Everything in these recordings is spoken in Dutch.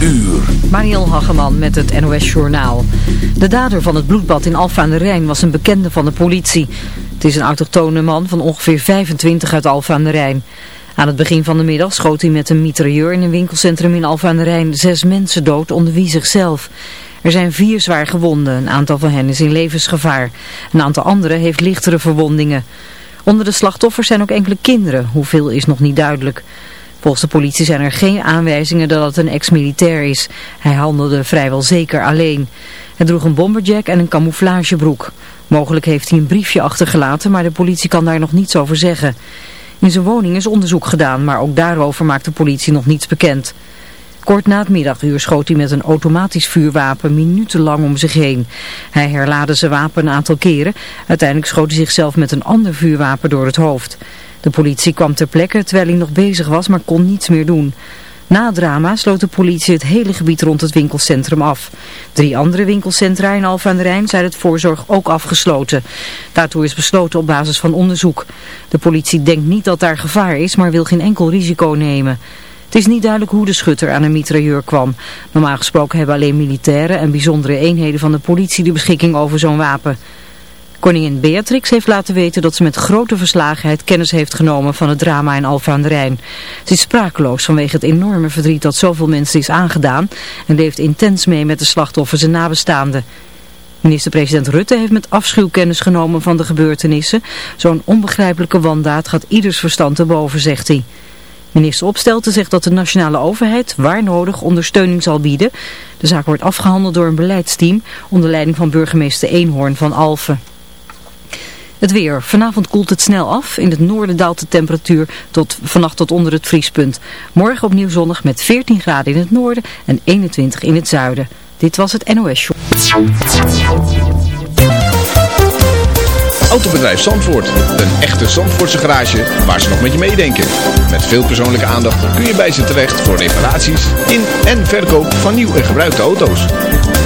uur. Mariel Hageman met het NOS Journaal. De dader van het bloedbad in Alfa aan de Rijn was een bekende van de politie. Het is een autochtone man van ongeveer 25 uit Alfa aan de Rijn. Aan het begin van de middag schoot hij met een mitrailleur in een winkelcentrum in Alfa aan de Rijn zes mensen dood, onder wie zichzelf. Er zijn vier zwaar gewonden, een aantal van hen is in levensgevaar. Een aantal anderen heeft lichtere verwondingen. Onder de slachtoffers zijn ook enkele kinderen, hoeveel is nog niet duidelijk. Volgens de politie zijn er geen aanwijzingen dat het een ex-militair is. Hij handelde vrijwel zeker alleen. Hij droeg een bomberjack en een camouflagebroek. Mogelijk heeft hij een briefje achtergelaten, maar de politie kan daar nog niets over zeggen. In zijn woning is onderzoek gedaan, maar ook daarover maakt de politie nog niets bekend. Kort na het middaguur schoot hij met een automatisch vuurwapen minutenlang om zich heen. Hij herlaadde zijn wapen een aantal keren. Uiteindelijk schoot hij zichzelf met een ander vuurwapen door het hoofd. De politie kwam ter plekke terwijl hij nog bezig was, maar kon niets meer doen. Na het drama sloot de politie het hele gebied rond het winkelcentrum af. Drie andere winkelcentra in Alphen aan de Rijn zijn het voorzorg ook afgesloten. Daartoe is besloten op basis van onderzoek. De politie denkt niet dat daar gevaar is, maar wil geen enkel risico nemen. Het is niet duidelijk hoe de schutter aan een mitrailleur kwam. Normaal gesproken hebben alleen militairen en bijzondere eenheden van de politie de beschikking over zo'n wapen. Koningin Beatrix heeft laten weten dat ze met grote verslagenheid kennis heeft genomen van het drama in Alphen aan de Rijn. Ze is sprakeloos vanwege het enorme verdriet dat zoveel mensen is aangedaan en leeft intens mee met de slachtoffers en nabestaanden. Minister-president Rutte heeft met afschuw kennis genomen van de gebeurtenissen. Zo'n onbegrijpelijke wandaad gaat ieders verstand te boven, zegt hij. Minister Opstelten zegt dat de nationale overheid waar nodig ondersteuning zal bieden. De zaak wordt afgehandeld door een beleidsteam onder leiding van burgemeester Eenhoorn van Alphen. Het weer. Vanavond koelt het snel af. In het noorden daalt de temperatuur tot, vannacht tot onder het vriespunt. Morgen opnieuw zonnig met 14 graden in het noorden en 21 in het zuiden. Dit was het NOS Show. Autobedrijf Zandvoort. Een echte Zandvoortse garage waar ze nog met je meedenken. Met veel persoonlijke aandacht kun je bij ze terecht voor reparaties in en verkoop van nieuw en gebruikte auto's.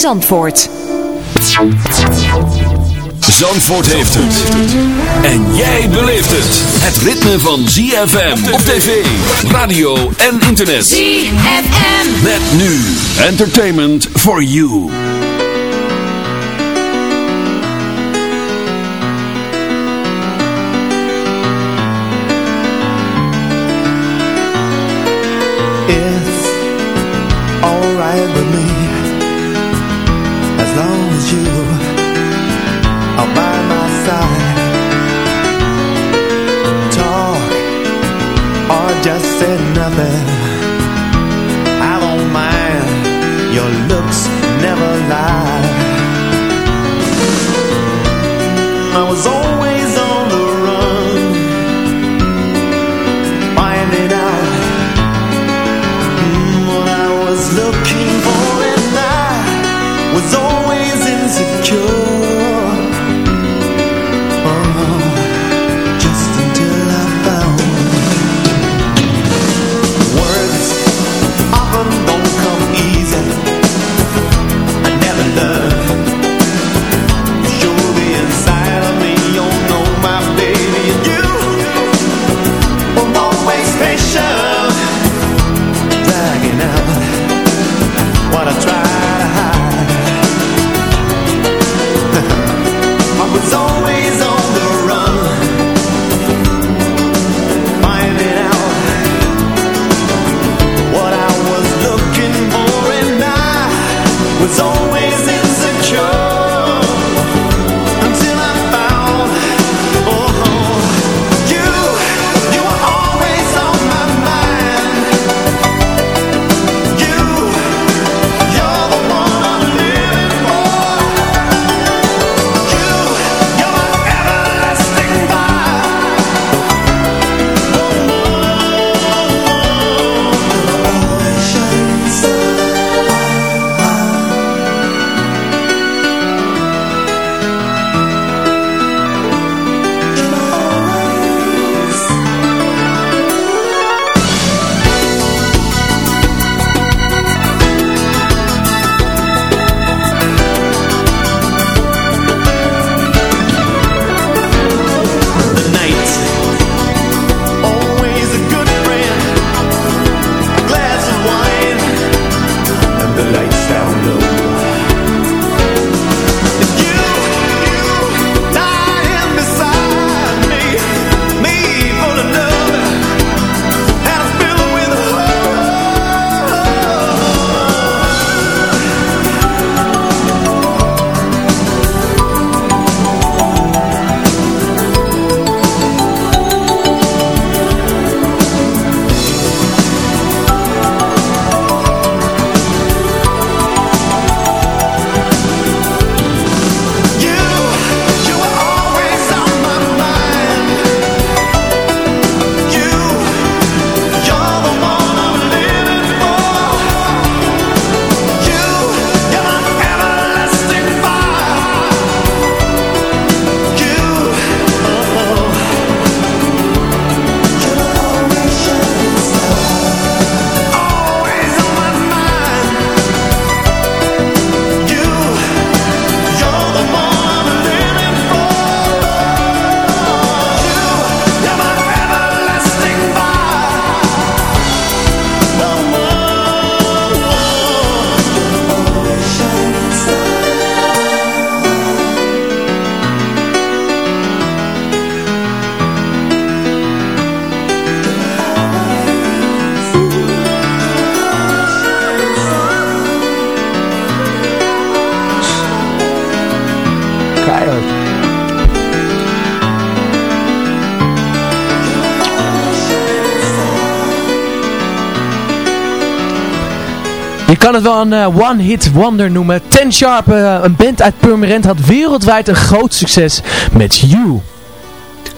Zandvoort. Zandvoort heeft het. En jij beleeft het. Het ritme van ZFM op tv, radio en internet. ZFM. Met nu. Entertainment for you. It's alright with me nothing I don't mind Your looks kan het wel een uh, one-hit wonder noemen. Ten Sharp, uh, een band uit Purmerend, had wereldwijd een groot succes met You.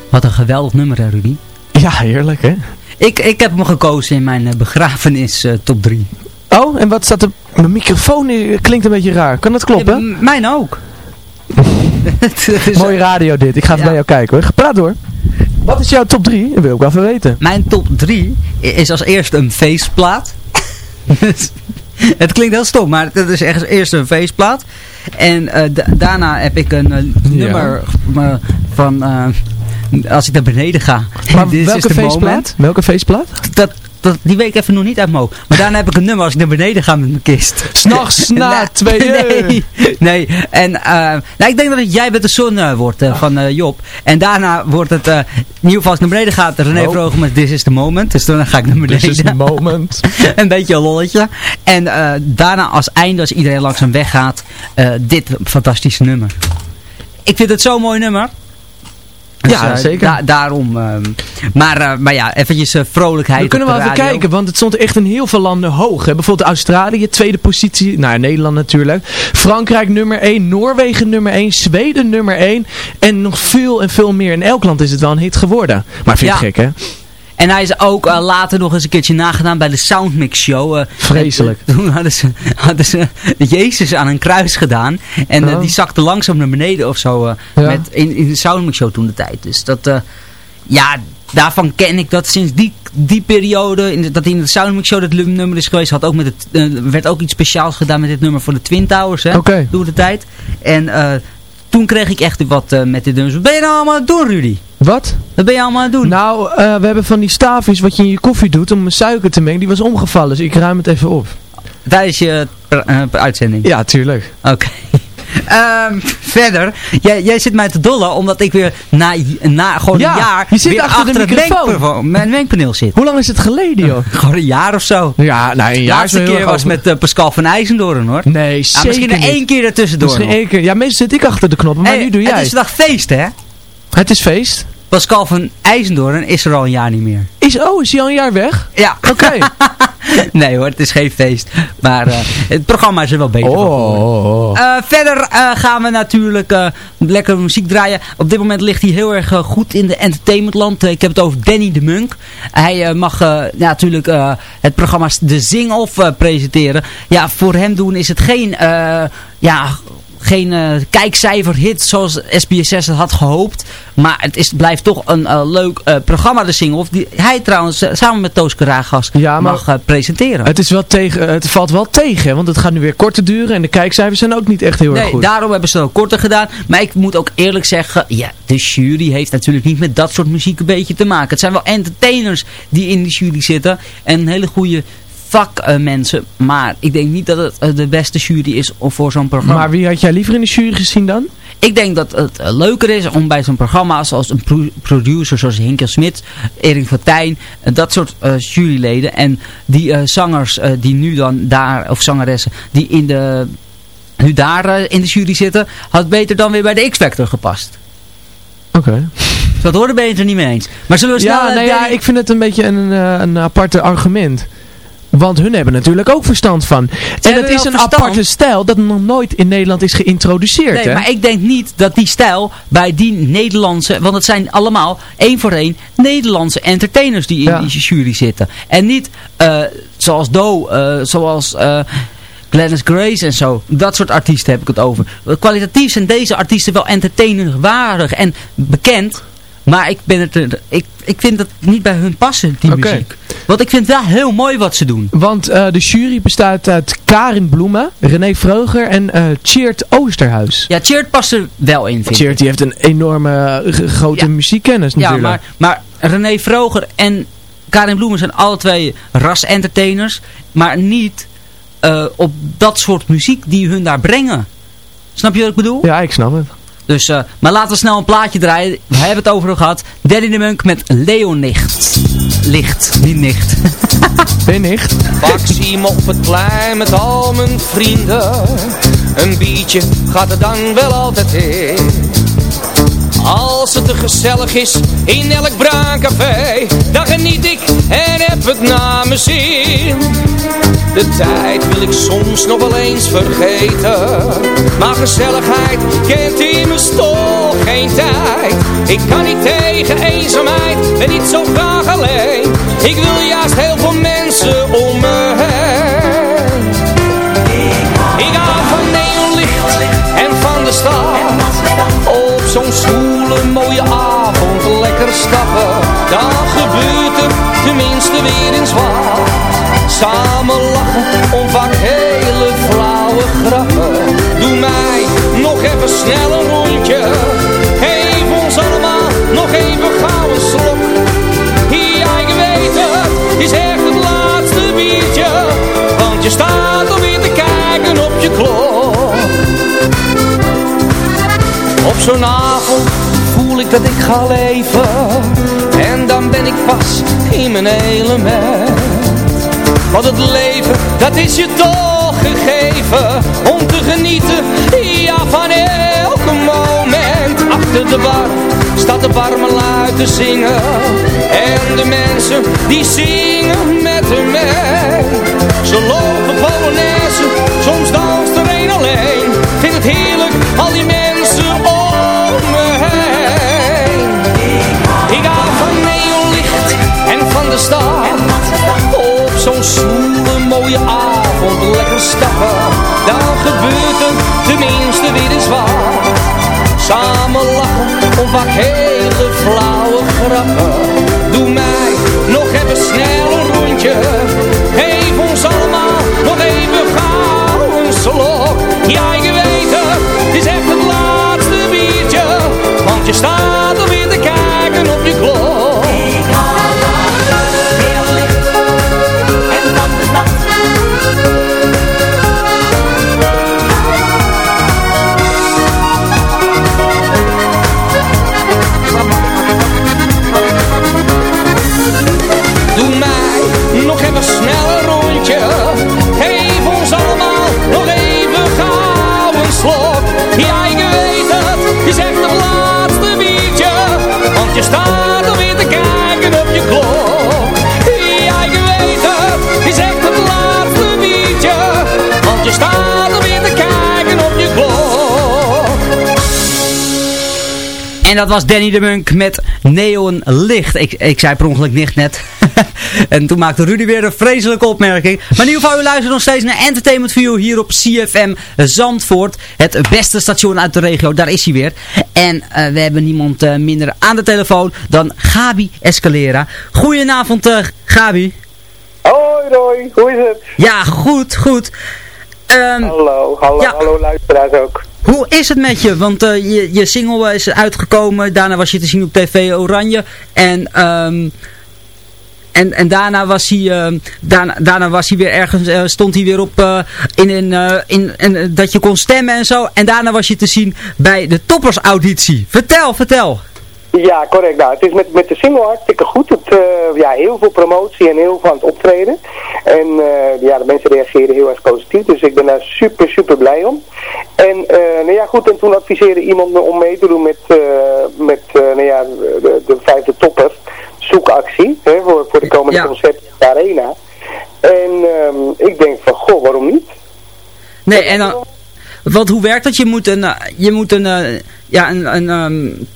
Wat een geweldig nummer, hè, Rudy? Ja, heerlijk, hè? Ik, ik heb hem gekozen in mijn uh, begrafenis top 3. Oh, en wat staat er? Mijn microfoon klinkt een beetje raar. Kan dat kloppen? Ja, mijn ook. Mooie radio dit. Ik ga even ja. bij jou kijken hoor. Praat door. Wat is jouw top 3? Dat wil ik wel even weten. Mijn top 3 is als eerste een feestplaat. het klinkt heel stom, maar het is echt eerst een feestplaat. En uh, daarna heb ik een uh, nummer van... als ik naar beneden ga. Maar welke feestplaat? Welke feestplaat? Dat, dat, die weet ik even nog niet uit mijn Maar daarna heb ik een nummer als ik naar beneden ga met mijn kist. S'nachts na twee uur. Nee, nee. En uh, nou, ik denk dat het Jij bent de Zon uh, wordt uh, van Job. En daarna wordt het, in ieder geval als ik naar beneden ga, René oh. Vroger met This is the Moment. Dus dan ga ik naar beneden. This is the Moment. een beetje een lolletje. En daarna als einde, als iedereen langzaam weggaat, dit fantastische nummer. Ik vind het zo'n mooi nummer. Dus, ja, zeker. Da daarom. Uh, maar, uh, maar ja, eventjes uh, vrolijkheid. We kunnen wel even kijken, want het stond echt in heel veel landen hoog. Hè? Bijvoorbeeld Australië, tweede positie. Nou, Nederland natuurlijk. Frankrijk nummer 1, Noorwegen nummer 1, Zweden nummer 1. En nog veel en veel meer. In elk land is het wel een hit geworden. Maar vind je ja. gek, hè? En hij is ook uh, later nog eens een keertje nagedaan bij de Soundmix Show. Uh, Vreselijk. En, toen hadden ze, hadden ze Jezus aan een kruis gedaan. En uh, die zakte langzaam naar beneden of zo. Ja. Met, in, in de Soundmix Show toen de tijd. Dus dat, ja, daarvan ken ik dat sinds die, die periode, in de, dat in de Soundmix Show dat nummer is geweest, had ook met het, werd ook iets speciaals gedaan met dit nummer voor de Twin Towers. Hè, okay. Toen de tijd. En toen kreeg ik echt wat uh, met dit nummers. Wat ben je nou allemaal aan het doen, Rudy? Wat? Wat ben je allemaal aan het doen? Nou, uh, we hebben van die staafjes wat je in je koffie doet om suiker te mengen. Die was omgevallen, dus ik ruim het even op. Tijdens je uh, uitzending? Ja, tuurlijk. Oké. Okay. Um, verder, jij, jij zit mij te dollen omdat ik weer na, na gewoon ja, een jaar je zit weer achter, achter de microfoon. mijn mengpaneel zit. Hoe lang is het geleden, joh? gewoon een jaar of zo. Ja, nou een jaar laatste keer was met uh, Pascal van IJzendoorn, hoor. Nee, ja, zeker Misschien niet. één keer ertussendoor. Misschien één keer. Ja, meestal zit ik achter de knoppen, maar hey, nu doe jij. Het is vandaag feest, hè? Het is feest. Pascal van IJzendoorn is er al een jaar niet meer. Is, oh, is hij al een jaar weg? Ja. Oké. Okay. nee hoor, het is geen feest. Maar uh, het programma is er wel beter oh, van oh, oh. Uh, verder uh, gaan we natuurlijk lekker muziek draaien. Op dit moment ligt hij heel erg goed in de entertainmentland. ik heb het over Danny de Munk. Hij mag ja, natuurlijk het programma De Zing-Off presenteren. Ja, voor hem doen is het geen... ja, geen uh, kijkcijferhit zoals SBS6 het had gehoopt. Maar het is, blijft toch een uh, leuk uh, programma, de single. Die hij trouwens samen met Toos Karagas ja, mag presenteren. Het, is wel tegen, het valt wel tegen, want het gaat nu weer korter duren. En de kijkcijfers zijn ook niet echt heel nee, erg goed. daarom hebben ze het ook korter gedaan. Maar ik moet ook eerlijk zeggen, ja, de jury heeft natuurlijk niet met dat soort muziek een beetje te maken. Het zijn wel entertainers die in de jury zitten. En een hele goede vakmensen. Uh, maar ik denk niet dat het uh, de beste jury is voor zo'n programma. Maar wie had jij liever in de jury gezien dan? Ik denk dat het uh, leuker is om bij zo'n programma zoals een pro producer zoals Hinkel Smit, Erik Vertijn, dat soort juryleden en die zangers die nu dan daar, of zangeressen, die in de, nu daar in de jury zitten, had beter dan weer bij de X-Factor gepast. Oké. Okay. Dat hoorde ben je het er niet mee eens. Maar zullen we snel... Ja, nou ja, ik vind het een beetje een, een aparte argument. Want hun hebben natuurlijk ook verstand van. Ze en het is een verstand. aparte stijl dat nog nooit in Nederland is geïntroduceerd. Nee, hè? maar ik denk niet dat die stijl bij die Nederlandse... Want het zijn allemaal één voor één Nederlandse entertainers die in Ja. die jury zitten. En niet uh, zoals Doe, uh, zoals... Uh, Glennis Grace en zo. Dat soort artiesten heb ik het over. Kwalitatief zijn deze artiesten wel entertainerwaardig en bekend. Maar ik, ben het, ik, ik vind dat niet bij hun passen, die muziek. Want ik vind het wel heel mooi wat ze doen. Want eh, de jury bestaat uit Karin Bloemen, René Vreuger en Tjeerd Oosterhuis. Ja, Cheert past er wel in, vind ik. Tjeerd die heeft een enorme eh, grote Ja. muziekkennis Ja, natuurlijk. maar, maar René Vroger en Karin Bloemen zijn alle twee ras-entertainers. Maar niet op dat soort muziek die hun daar brengen. Snap je wat ik bedoel? Ja, ik snap het. Dus, eh, maar laten we snel een plaatje draaien. We hebben het over gehad. Daddy de Munk met Leonicht. Licht, niet nicht. Ben je nicht? Maxime op het plein met al mijn vrienden. Een biertje gaat er dan wel altijd in. Als het te gezellig is in elk braancafé Dan geniet ik en heb het naar mijn zin. De tijd wil ik soms nog wel eens vergeten Maar gezelligheid kent immers toch geen tijd. Ik kan niet tegen eenzaamheid, ben niet zo graag alleen. Ik wil juist heel veel mensen mooie avond lekker stappen. Dan gebeurt er tenminste weer eens wat. Samen lachen om vaak hele flauwe grappen. Doe mij nog even snel een rondje. Geef ons allemaal nog even gauw een slok. Ja, ik weet het, is echt het laatste biertje. Want je staat alweer te kijken op je klok. Op zo'n dat ik ga leven. En dan ben ik vast in mijn element. Want het leven, dat is je toch gegeven. Om te genieten, ja van elke moment. Achter de bar staat de warme luid te zingen. En de mensen die zingen met hem mee Ze lopen polonaise, soms danst er een alleen. Vind het heerlijk, al die mensen de stad. Op zo'n zwoele mooie avond lekker stappen. Dan gebeurt er tenminste weer eens wat Samen lachen om vaak hele flauwe grappen. Doe mij nog even snel een rondje. Geef ons allemaal nog even gauw een slok. Ja, je weet het, het is echt het laatste biertje. Want je staat En dat was Danny de Munk met Neon Licht. Ik, ik zei per ongeluk nicht net. en toen maakte Rudy weer een vreselijke opmerking. Maar in ieder geval, u luistert nog steeds naar Entertainment View hier op CFM Zandvoort. Het beste station uit de regio, daar is hij weer. En eh, we hebben niemand eh, minder aan de telefoon dan Gabi Escalera. Goedenavond uh, Gabi. Hoi Roy, hoe is het? Ja, goed, goed. Ehm, hallo, hallo, ja. hallo luisteraars ook. Hoe is het met je? Want uh, je, je single is uitgekomen, daarna was je te zien op TV Oranje. En, um, en, en daarna was hij, uh, daarna, daarna was hij weer ergens, uh, stond hij weer op in, in, in, in dat je kon stemmen en zo. En daarna was je te zien bij de toppersauditie. Vertel, vertel. Ja, correct. Nou, het is met, met de single hartstikke goed. Het, uh, ja, heel veel promotie en heel veel aan het optreden. En uh, ja, de mensen reageren heel erg positief. Dus ik ben daar super, super blij om. En uh, nou ja, goed. En toen adviseerde iemand me om mee te doen met, met nou ja, de, de vijfde topper zoekactie. Hè, voor, voor de komende ja. concert in de arena. En um, ik denk van, goh, waarom niet? Nee, en dan... Want hoe werkt dat? Je moet een, je moet een, ja, een, een um,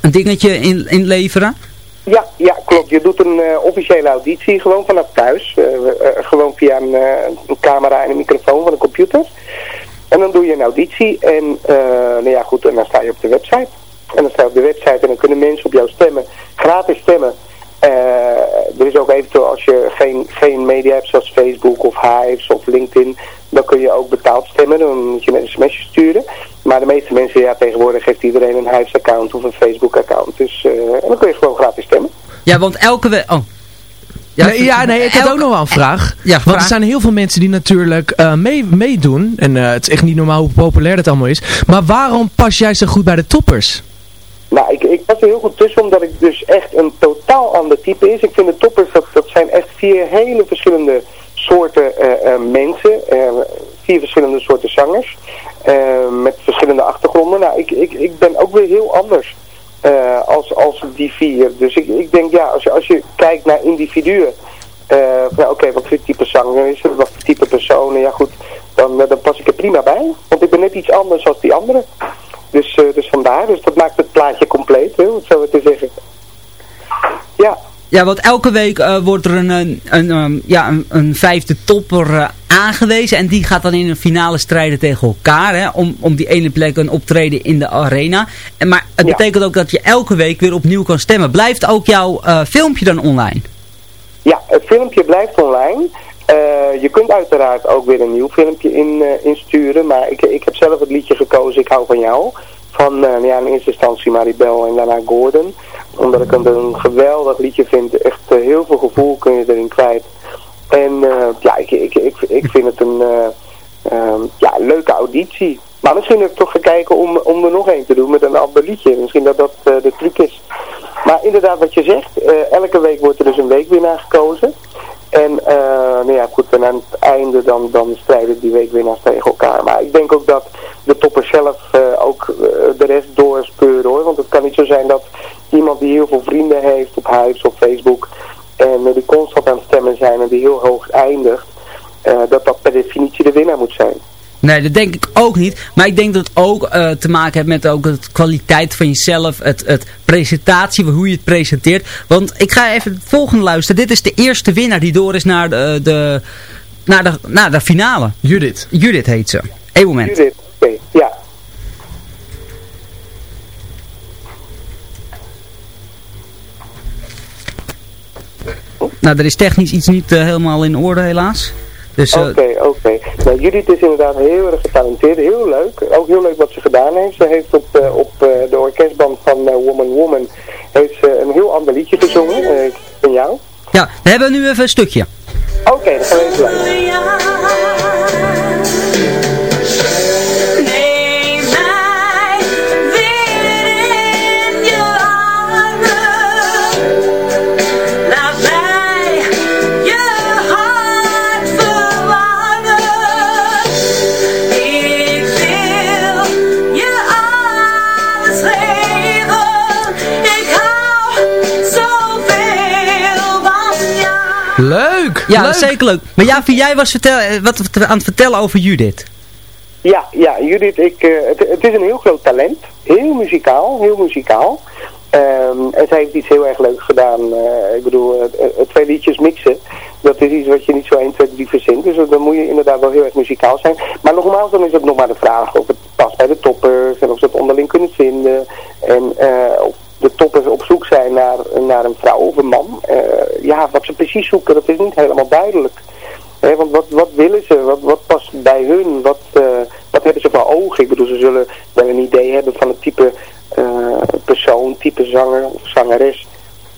een dingetje in, inleveren? Ja, ja, klopt. Je doet een uh, officiële auditie gewoon vanaf thuis. Uh, uh, gewoon via een, een, camera en een microfoon van de computer. En dan doe je een auditie en nou ja, goed, en dan sta je op de website. En dan sta je op de website en dan kunnen mensen op jou stemmen, gratis stemmen. Er is ook eventueel als je geen, geen media hebt zoals Facebook of Hives of LinkedIn, dan kun je ook betaald stemmen. Dan moet je met een sms'je sturen. Maar de meeste mensen, ja, tegenwoordig heeft iedereen een Hives-account of een Facebook-account. Dus uh, en dan kun je gewoon gratis stemmen. Ja, want elke week... Oh. Ja, nee, ja, nee, ik had ook nog wel een vraag. Ja, vraag. Want er zijn heel veel mensen die natuurlijk uh, mee, meedoen. En uh, het is echt niet normaal hoe populair het allemaal is. Maar waarom pas jij zo goed bij de toppers? Nou, ik, ik pas er heel goed tussen omdat ik dus echt een totaal ander type is. Ik vind de toppers, dat, dat zijn echt vier hele verschillende soorten uh, uh, mensen. Uh, vier verschillende soorten zangers. eh, met verschillende achtergronden. Nou, ik, ik, ik ben ook weer heel anders eh, als, als die vier. Dus ik, ik denk, ja, als je, als je kijkt naar individuen, nou, oké, wat voor type zanger is het, wat voor type personen, ja goed, dan, dan pas ik er prima bij. Want ik ben net iets anders dan die anderen. Dus, dus vandaar, dus dat maakt het plaatje compleet, hè, om zo te zeggen. Ja. Ja, want elke week uh, wordt er een, een, een, um, ja, een, een, vijfde topper uh, aangewezen. En die gaat dan in een finale strijden tegen elkaar. Hè, om, om die ene plek een optreden in de arena. En, maar het ja. betekent ook dat je elke week weer opnieuw kan stemmen. Blijft ook jouw uh, filmpje dan online? Ja, het filmpje blijft online. Je kunt uiteraard ook weer een nieuw filmpje in, insturen. Maar ik, ik heb zelf het liedje gekozen, Ik hou van jou. Van ja, in eerste instantie Maribel en daarna Gordon omdat ik het een geweldig liedje vind. Echt uh, heel veel gevoel kun je erin kwijt. En uh, ja, ik, ik, ik, ik vind het een uh, um, ja, leuke auditie. Maar misschien heb ik toch gaan kijken om, om er nog één te doen met een ander liedje. Misschien dat dat de truc is. Maar inderdaad wat je zegt, elke week wordt er dus een weekwinnaar gekozen. En uh, nou ja, goed, en aan het einde dan, dan strijden die weekwinnaars tegen elkaar. Maar ik denk ook dat de toppers zelf uh, ook uh, de rest doorspeuren hoor. Want het kan niet zo zijn dat iemand die heel veel vrienden heeft op huis of Facebook en die constant aan het stemmen zijn en die heel hoog eindigt, dat dat per definitie de winnaar moet zijn. Nee, dat denk ik ook niet. Maar ik denk dat het ook uh, te maken heeft met ook de kwaliteit van jezelf. Het, het presentatie, hoe je het presenteert. Want ik ga even het volgende luisteren. Dit is de eerste winnaar die door is naar de, de, naar de, naar de finale. Judith. Judith heet ze. Eén moment. Judith, okay. ja. Nou, er is technisch iets niet uh, helemaal in orde helaas. Dus, oké, uh, oké. Okay. Nou, Judith is inderdaad heel erg getalenteerd, heel leuk. Ook heel leuk wat ze gedaan heeft. Ze heeft op, uh, op uh, de orkestband van Woman Woman heeft ze een heel ander liedje gezongen. ik van jou. Ja, we hebben nu even een stukje. Oké, okay, dan gaan we even luisteren. Ja, leuk. zeker leuk. Maar ja, jij was vertel, wat aan het vertellen over Judith. Ja, ja Judith, ik, uh, het, het, is een heel groot talent. Heel muzikaal, heel muzikaal. Um, en zij heeft iets heel erg leuks gedaan. Uh, ik bedoel, uh, twee liedjes mixen, dat is iets wat je niet zo 1, 2, 3 verzint. Dus dan moet je inderdaad wel heel erg muzikaal zijn. Maar nogmaals, dan is het nog maar de vraag of het past bij de toppers en of ze het onderling kunnen vinden. En of de toppers op zoek zijn naar, naar een vrouw of een man. Uh, ja, wat ze precies zoeken, dat is niet helemaal duidelijk. He, want wat, wat willen ze? Wat, wat past bij hun? Wat, uh, wat hebben ze voor ogen? Ik bedoel, ze zullen wel een idee hebben van het type uh, persoon, type zanger of zangeres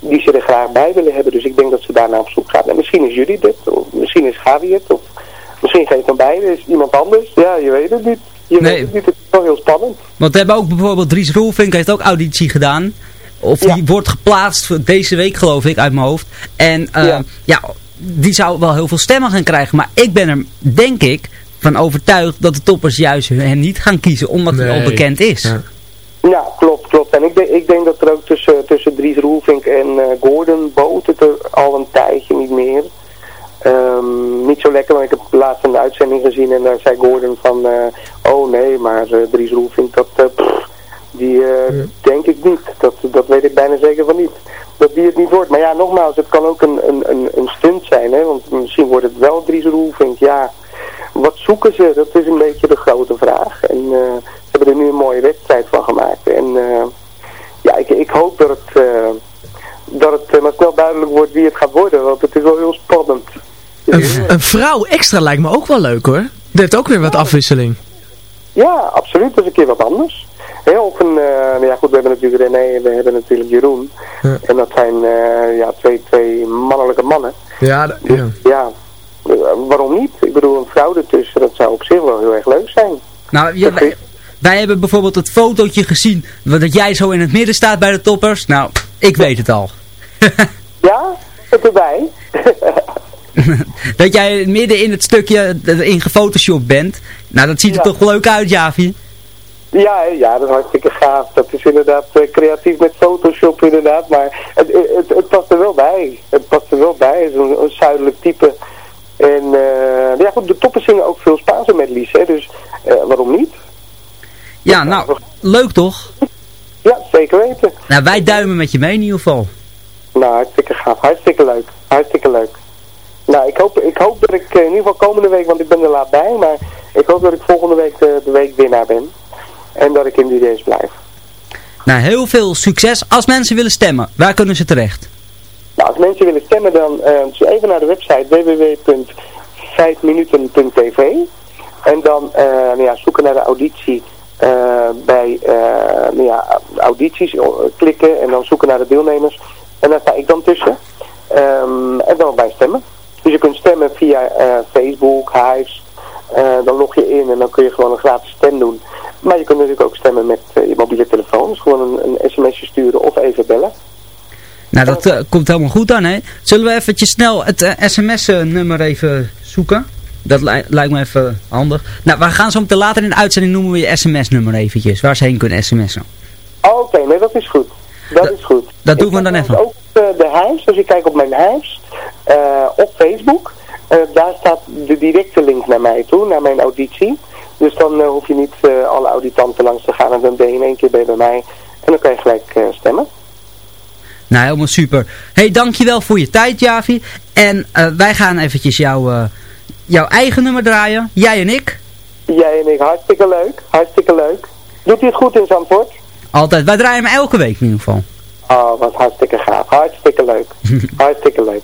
die ze er graag bij willen hebben. Dus ik denk dat ze daarna op zoek gaan. En misschien is jullie dit, of misschien is Gavi het, of misschien geen van beiden, is iemand anders. Ja, je weet het niet. Je nee. weet het niet, het is wel heel spannend. Want we hebben ook bijvoorbeeld Dries Roelvink heeft ook auditie gedaan. Of ja. die wordt geplaatst deze week geloof ik uit mijn hoofd. En uh, ja. ja. die zou wel heel veel stemmen gaan krijgen. Maar ik ben er denk ik van overtuigd dat de toppers juist hem niet gaan kiezen. Omdat nee. hij al bekend is. Ja. ja, klopt, klopt. En ik denk, ik denk dat er ook tussen, tussen Dries Roelvink en uh, Gordon boot het er al een tijdje niet meer. Um, niet zo lekker, want ik heb laatst een uitzending gezien en daar zei Gordon van... Uh, oh nee, maar Dries Roelvink dat... Pff, die uh, ja. denk ik niet. Dat, dat weet ik bijna zeker van niet. Dat die het niet wordt. Maar ja, nogmaals, het kan ook een, een, een, een stunt zijn. Hè? Want misschien wordt het wel Dries Roelvink. Ja, wat zoeken ze? Dat is een beetje de grote vraag. En uh, ze hebben er nu een mooie wedstrijd van gemaakt. En uh, ja, ik, ik hoop dat het, dat het maar snel duidelijk wordt wie het gaat worden. Want het is wel heel spannend. Een, een vrouw extra lijkt me ook wel leuk hoor. Dat heeft ook weer wat afwisseling. Ja, absoluut. Dat is een keer wat anders. Heel of een, uh, nou ja goed, we hebben natuurlijk René en we hebben natuurlijk Jeroen. Ja. En dat zijn uh, ja, twee, twee mannelijke mannen. Ja, dus, ja. ja waarom niet? Ik bedoel, een vrouw ertussen, dat zou op zich wel heel erg leuk zijn. Nou, ja, wij, wij, hebben bijvoorbeeld het fotootje gezien dat jij zo in het midden staat bij de toppers. Nou, ik weet het al. ja, het erbij. dat jij midden in het stukje in gefotoshopt bent. Nou, dat ziet er toch leuk uit, Javi? Ja, ja, dat is hartstikke gaaf. Dat is inderdaad uh, creatief met Photoshop inderdaad. Maar het, het, het, past er wel bij. Het past er wel bij. Het is een, een zuidelijk type. En uh, ja goed, de toppen zingen ook veel Spaanse medleys. Hè, dus uh, waarom niet? Ja, nou, leuk toch? Ja, zeker weten. Nou, wij duimen met je mee in ieder geval. Nou, hartstikke gaaf. Hartstikke leuk. Hartstikke leuk. Nou, ik hoop, ik hoop dat ik in ieder geval komende week, want ik ben er laat bij, maar ik hoop dat ik volgende week de, de week winnaar ben. En dat ik in die race blijf. Nou, heel veel succes. Als mensen willen stemmen, waar kunnen ze terecht? Nou, als mensen willen stemmen, dan uh, even naar de website www.5minuten.tv en dan uh, nou ja, zoeken naar de auditie uh, bij nou ja, audities klikken en dan zoeken naar de deelnemers. En daar sta ik dan tussen. Um, en dan bij stemmen. Dus je kunt stemmen via Facebook, Hives. dan log je in en dan kun je gewoon een gratis stem doen. Maar je kunt natuurlijk ook stemmen met uh, je mobiele telefoon. Dus gewoon een, een sms'je sturen of even bellen. Nou, dat uh, komt helemaal goed aan, hè? Zullen we eventjes snel het uh, sms-nummer even zoeken? Dat li lijkt me even handig. Nou, we gaan zo meteen later in de uitzending noemen we je sms-nummer eventjes. Waar ze heen kunnen sms'en. Oh, Oké, okay, nee, dat is goed. Dat, dat is goed. Dat doen we dan even. Ook de huis, als je kijkt op mijn huis, op Facebook, daar staat de directe link naar mij toe, naar mijn auditie. Dus dan uh, hoef je niet uh, alle auditanten langs te gaan en dan ben je in één keer bij mij. En dan kan je gelijk uh, stemmen. Nou, helemaal super. hey, dankjewel voor je tijd, Javi. En wij gaan eventjes jou, jouw eigen nummer draaien. Jij en ik. Jij en ik, hartstikke leuk. Hartstikke leuk. Doet hij het goed in Zandvoort? Altijd. Wij draaien hem elke week in ieder geval. Oh, wat hartstikke gaaf. Hartstikke leuk. hartstikke leuk.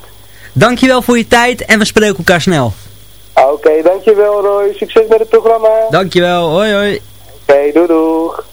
Dankjewel voor je tijd en we spreken elkaar snel. Oké, okay, dankjewel Roy. Succes met het programma. Dankjewel. Hoi hoi. Oké, okay, doei doeg.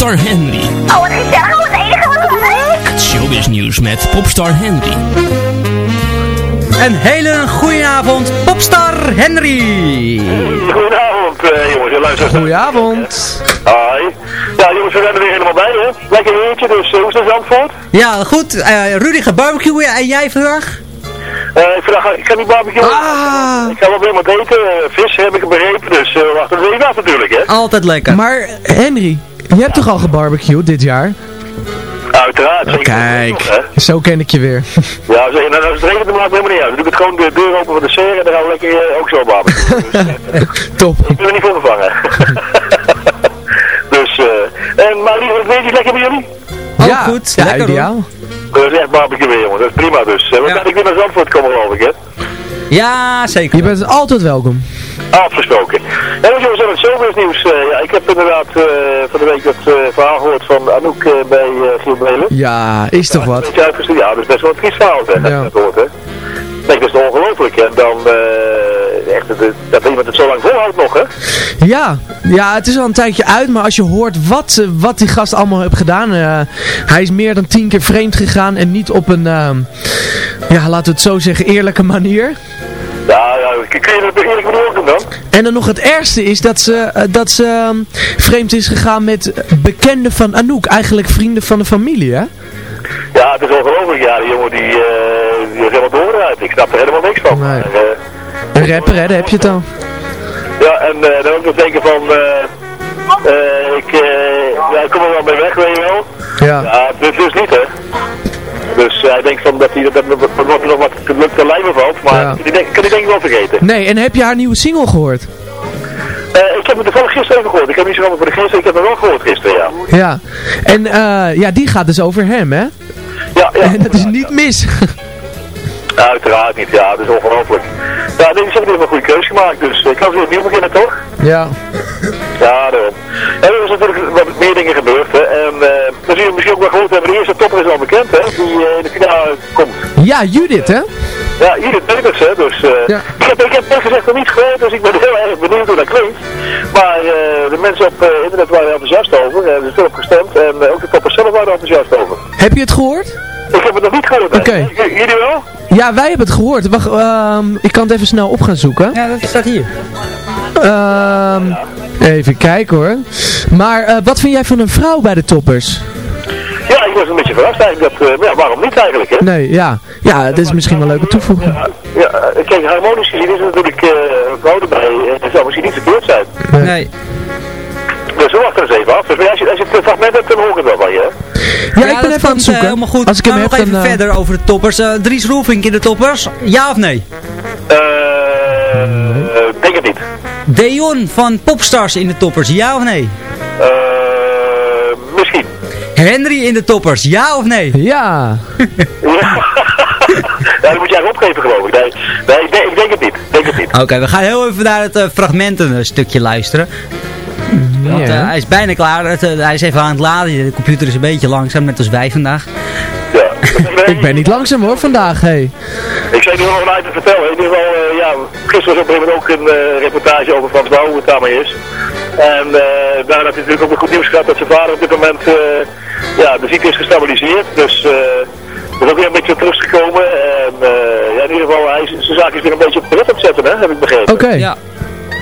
Popstar Henry. Oh, wat gezellig. Wat enige wat leuk. Het showbiz nieuws met popstar Henry. Een hele goede avond, popstar Henry. Goedenavond, uh, jongens. Je luistert. Goedenavond. Hoi. Ja, jongens, we zijn er weer helemaal bij, hè? Lekker weertje, dus uh, hoe is het Zandvoort? Ja, goed. Uh, Rudy gaat barbecuen en jij vandaag? Uh, ik, vandaag, ik ga niet barbecuen. Ah. Ik ga wel weer wat eten. vis heb ik begrepen, dus we wachten er even af natuurlijk, hè? Altijd lekker. Maar, Henry, je hebt toch al gebarbecued dit jaar? Uiteraard, zeker. Kijk, nog, zo ken ik je weer. Ja, zeg, nou, als het regent, dan maakt het helemaal niet uit. Dan doe ik het gewoon de deur open van de serre en dan gaan we lekker uh, ook zo barbecuen. Dus, Top. Ik ben er niet voor gevangen. dus, eh, en, maar lieve, weet je lekker bij jullie? Oh, ja, goed. Ja, lekker ideaal. Hoor. Dat is echt barbecue weer, jongen. Dat is prima dus. Uh, we ja. ik weer naar Zandvoort komen, geloof ik, hè? Ja, zeker. Je bent altijd welkom. Afgesproken. Ja, jongens, het showbiz nieuws. Uh, ja, ik heb inderdaad uh, van de week dat uh, verhaal gehoord van Anouk bij Giel Belen. Ja, is toch wat? Ja, dat is best wel een triest verhaal, hè, ja. dat hoort, hè. Nee, dat is ongelooflijk. En dan, echt, dat iemand het zo lang volhoudt nog, hè? Ja, ja, het is al een tijdje uit, maar als je hoort wat, wat die gast allemaal heeft gedaan. hij is meer dan tien keer vreemd gegaan en niet op een, ja, laten we het zo zeggen, eerlijke manier. Kun je dat bedoelen dan? En dan nog het ergste is dat ze, uh, dat ze um, vreemd is gegaan met bekenden van Anouk. Eigenlijk vrienden van de familie, hè? Ja, het is ongelooflijk. Ja, die jongen die, uh, die is helemaal dooruit. Ik snap er helemaal niks van. Nee. Uh, een rapper, hè? Daar heb je het al. Ja, en dan ook nog denken van... ik, ja, ik kom er wel mee weg, weet je wel. Ja. Ja, dit is niet, hè. Dus hij denkt van dat hij dat, dat, nog wat te lijmen valt, maar ja. die denk, kan hij denk ik wel vergeten. Nee, en heb je haar nieuwe single gehoord? Uh, ik heb het toevallig gisteren even gehoord. Ik heb niet zo voor de gisteren, ik heb het wel gehoord gisteren, ja. Ja, en uh, ja, die gaat dus over hem, hè? Ja, ja. En dat is niet mis. Uiteraard niet, ja, dat is ongelooflijk. Ja, dit is ook een goede keuze gemaakt, dus ik kan weer opnieuw beginnen, toch? Ja. Ja, daarom. En er is natuurlijk wat meer dingen gebeurd, hè. En uh, dan zie je misschien ook wel gehoord hebben, de eerste topper is al bekend, hè, die uh, in de finale komt. Ja, Judith, hè? Ja, Judith Peters, hè, dus... Uh, ja. ik, heb, ik heb net gezegd nog niet gehoord, dus ik ben heel erg benieuwd hoe dat klinkt. Maar de mensen op internet waren enthousiast over, en er is veel op gestemd, en ook de toppers zelf waren enthousiast over. Heb je het gehoord? Ik heb het nog niet gehoord. Oké. Okay. Jullie wel? Ja, wij hebben het gehoord. Wacht, um, ik kan het even snel op gaan zoeken. Ja, dat staat hier. Um, even kijken hoor. Maar uh, wat vind jij van een vrouw bij de toppers? Ja, ik was een beetje verrast eigenlijk. Dat, uh, ja, waarom niet eigenlijk, hè? Nee, ja. Ja, dat is misschien wel een leuke toevoeging. Ja, ja kijk, harmonisch gezien is het natuurlijk uh, een vrouw erbij. Het zou misschien niet verkeerd zijn. Nee. nee. We wachten eens even af. Dus als je, als je het fragment hebt, dan hoor ik het wel van je, Ja, ja ik ben even aan het zoeken. Uh, helemaal goed. Als ik hem nog heb, even dan, uh... verder over de toppers. Uh, Dries Roelvink in de toppers. Ja of nee? Eh, denk het niet. Deon van Popstars in de toppers. Ja of nee? Eh, misschien. Henry in de toppers. Ja of nee? Ja. ja. ja, dat moet jij opgeven geloof ik. Nee, nee ik, denk, ik denk het niet. Denk het niet. Oké, okay, we gaan heel even naar het uh, fragmenten een stukje luisteren. Want, uh, hij is bijna klaar. Het, uh, hij is even aan het laden. De computer is een beetje langzaam, net als wij vandaag. Ja. ik ben niet langzaam hoor vandaag, hey. Ik zou nu nog een item vertellen. In ieder geval, uh, ja, gisteren was op een gegeven moment ook een reportage over Frans Bouw, hoe het daarmee is. En daarna had hij natuurlijk ook een goed nieuws gehad dat zijn vader op dit moment, ja, de ziekte is gestabiliseerd. Dus... Er is ook weer een beetje terug gekomen. En ja, in ieder geval, hij, zijn zaak is weer een beetje op de rit opzetten, hè, heb ik begrepen. Oké. Okay. Ja.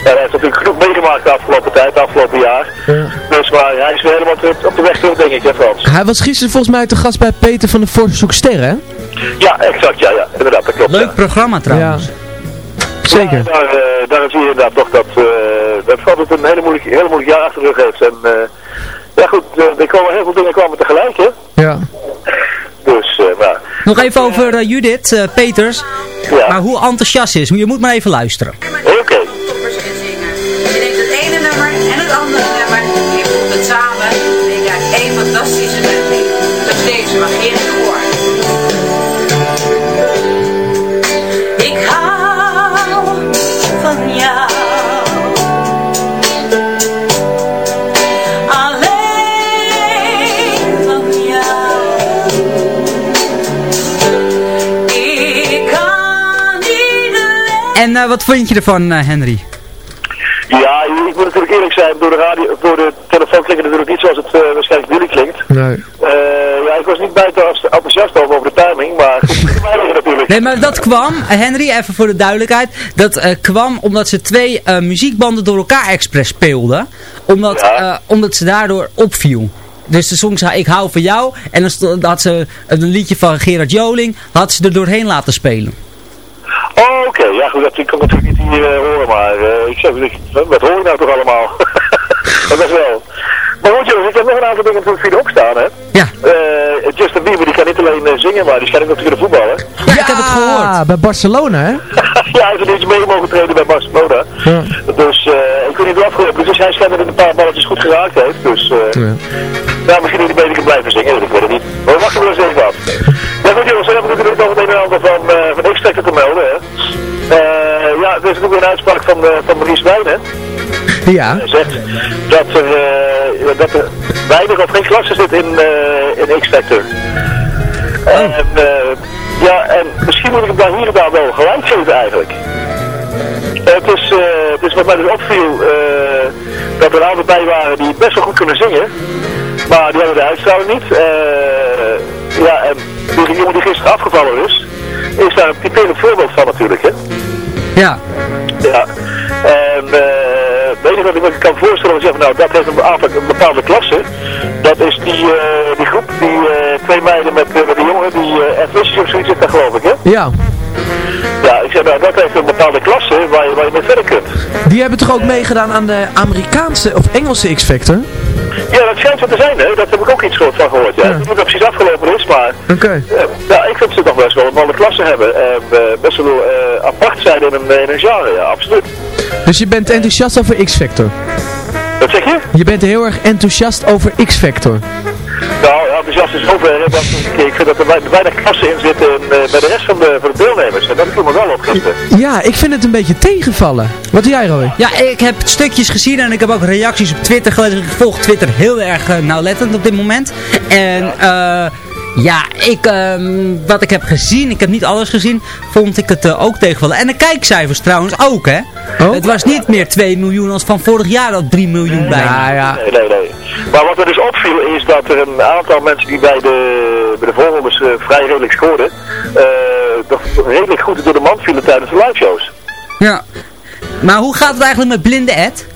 Ja, hij heeft natuurlijk genoeg meegemaakt de afgelopen tijd, de afgelopen jaar. Ja. Dus maar hij is weer helemaal op de weg terug, denk ik, hè Frans. Hij was gisteren volgens mij te gast bij Peter van de Voorzoek Sterren, hè? Ja, exact, ja, ja. Inderdaad, dat klopt. Leuk ja. programma trouwens. Ja. Zeker. Ja, daar, uh, daar zie je inderdaad toch dat, uh, dat Frans het een hele moeilijk, hele moeilijk jaar achter de rug heeft. En uh, ja goed, er komen heel veel dingen kwamen tegelijk, hè? Ja. Dus, nou... Nog even over Judith Peters. Ja. Maar hoe enthousiast is. Je moet maar even luisteren. Het samen. En krijgt één fantastische melodie. Dus deze mag. Ik hou van jou. Alleen van jou. Ik kan niet En uh, wat vind je ervan, uh, Henry? Ja, ik moet natuurlijk eerlijk zijn, door de, radio, door de telefoon klinkt het natuurlijk niet zoals het uh, waarschijnlijk jullie klinkt. Nee. Uh, ja, ik was niet buiten enthousiast over, over de timing, maar goed, natuurlijk. Nee, maar dat kwam, Henry, even voor de duidelijkheid, dat uh, kwam omdat ze twee muziekbanden door elkaar expres speelden, omdat, ja. omdat ze daardoor opviel. Dus de song zei Ik hou van jou. En dan stond, had ze een liedje van Gerard Joling. Had ze er doorheen laten spelen. Oh, oké. Okay. Ja, goed. Dat kan natuurlijk niet hier uh, horen. Maar uh, ik zeg, wat hoor je nou toch allemaal? dat is wel. Maar goed jongens, ik heb nog een aantal dingen voor opstaan, hè. Ja. Uh, Justin Bieber, die kan niet alleen uh, zingen, maar die schijnt ook natuurlijk voetballen. Ja, ja, ik heb het gehoord. bij Barcelona, hè? ja, hij heeft er iets mee mogen treden bij Barcelona. Ja. Dus uh, ik weet niet hoe afgelopen Dus hij schijnt dat het een paar balletjes goed geraakt heeft. Dus uh, ja. nou, misschien dat hij beter kan blijven zingen, ik weet het niet. Maar we wachten wel eens even af. Ja goed jongens, dan hebben we natuurlijk nog het een en ander van, uh, van te melden, hè. Uh, ja, er is weer een uitspraak van, uh, van Maurice Wijn, hè. Ja. Hij zegt dat er, dat er weinig of geen klasse zit in, in X-Factor. Oh. En, ja, en misschien moet ik hem daar hier en daar wel gelijk geven eigenlijk. het, is, het is wat mij dus opviel dat er aantal bij waren die best wel goed kunnen zingen. Maar die hebben de uitstraling niet. ja, en die jongen die gisteren afgevallen is, is daar een typerend voorbeeld van natuurlijk, hè. Ja. Ja. En uh, het enige wat ik me kan voorstellen is zeggen, nou dat heeft een, een bepaalde klasse. Dat is die, uh, die groep, die uh, twee meiden met, met de jongen, die uh, of zoiets zit daar geloof ik hè? Ja. Ja, ik zeg nou dat heeft een bepaalde klasse waar je, waar je mee verder kunt. Die hebben toch ook meegedaan aan de Amerikaanse of Engelse X-Factor? Ja, dat schijnt zo te zijn, hè. Dat heb ik ook iets van gehoord, ja. ja. Ik weet niet precies afgelopen is, maar... Oké. Okay. Uh, ja, ik vind ze toch best wel een mooie klasse hebben. En uh, best wel uh, apart zijn in een, in een genre, ja, absoluut. Dus je bent enthousiast over X-Factor? Wat zeg je? Je bent heel erg enthousiast over X-Factor. Nou, zover. Dat, ik vind dat er weinig klassen in zitten in, uh, bij de rest van de, van de deelnemers. En dat viel me wel op gisteren. Ja, ik vind het een beetje tegenvallen. Wat doe jij, Roy? Ja, ik heb stukjes gezien en ik heb ook reacties op Twitter gelezen. Ik volg Twitter heel erg uh, nauwlettend op dit moment. En eh... Uh, ja, ik, uh, wat ik heb gezien, ik heb niet alles gezien, vond ik het uh, ook tegenvallen. En de kijkcijfers trouwens ook, hè. Oh? Het was niet meer 2 miljoen als van vorig jaar, dat 3 miljoen bij. Ja, ja. Nee, nee, nee. Maar wat er dus opviel is dat er een aantal mensen die bij de, bij de volgers uh, vrij redelijk scoorden, toch redelijk goed door de mand vielen tijdens de live shows. Ja. Maar hoe gaat het eigenlijk met Blinde Ed?